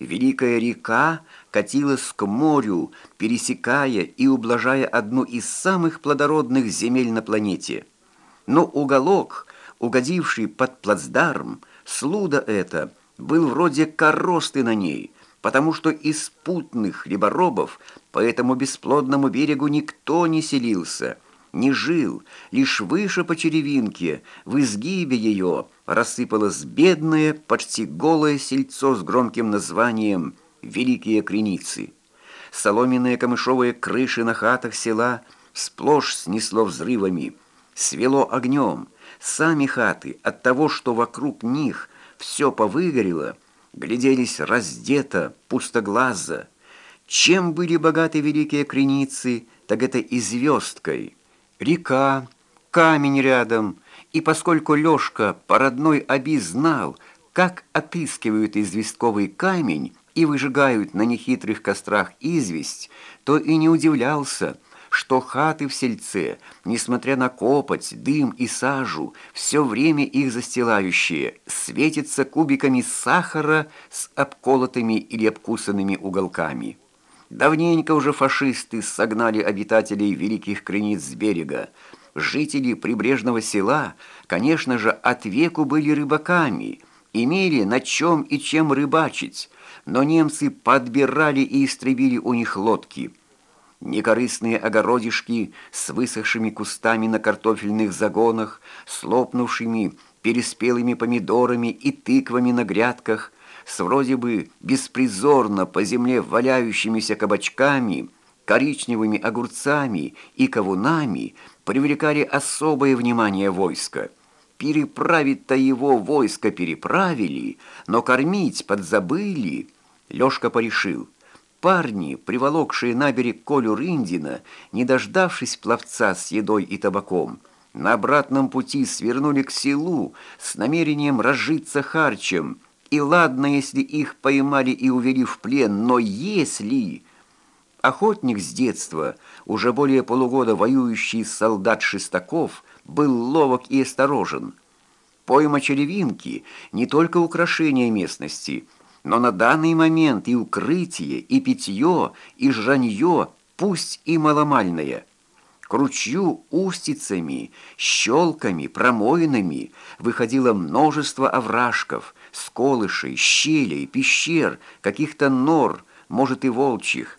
Великая река катилась к морю, пересекая и ублажая одну из самых плодородных земель на планете. Но уголок, угодивший под плацдарм, слуда это, был вроде коросты на ней, потому что из путных хлеборобов по этому бесплодному берегу никто не селился – не жил, лишь выше по черевинке, в изгибе ее рассыпалось бедное, почти голое сельцо с громким названием «Великие Креницы». Соломенные камышовые крыши на хатах села сплошь снесло взрывами, свело огнем. Сами хаты от того, что вокруг них все повыгорело, гляделись раздето, пустоглазо. Чем были богаты великие креницы, так это и звездкой – Река, камень рядом, и поскольку Лёшка по родной оби знал, как отыскивают известковый камень и выжигают на нехитрых кострах известь, то и не удивлялся, что хаты в сельце, несмотря на копоть, дым и сажу, все время их застилающие, светятся кубиками сахара с обколотыми или обкусанными уголками. Давненько уже фашисты согнали обитателей Великих Крениц с берега. Жители прибрежного села, конечно же, от веку были рыбаками, имели на чем и чем рыбачить, но немцы подбирали и истребили у них лодки. Некорыстные огородишки с высохшими кустами на картофельных загонах, с лопнувшими переспелыми помидорами и тыквами на грядках – с вроде бы беспризорно по земле валяющимися кабачками, коричневыми огурцами и кавунами привлекали особое внимание войска. Переправить-то его войско переправили, но кормить подзабыли. Лёшка порешил. Парни, приволокшие на берег Колю Рындина, не дождавшись пловца с едой и табаком, на обратном пути свернули к селу с намерением разжиться харчем – и ладно, если их поймали и увели в плен, но если... Охотник с детства, уже более полугода воюющий солдат Шестаков, был ловок и осторожен. Пойма черевинки – не только украшение местности, но на данный момент и укрытие, и питье, и жранье, пусть и маломальное – к ручью устицами, щелками, промоинами выходило множество овражков, сколышей, щелей, пещер, каких-то нор, может и волчьих.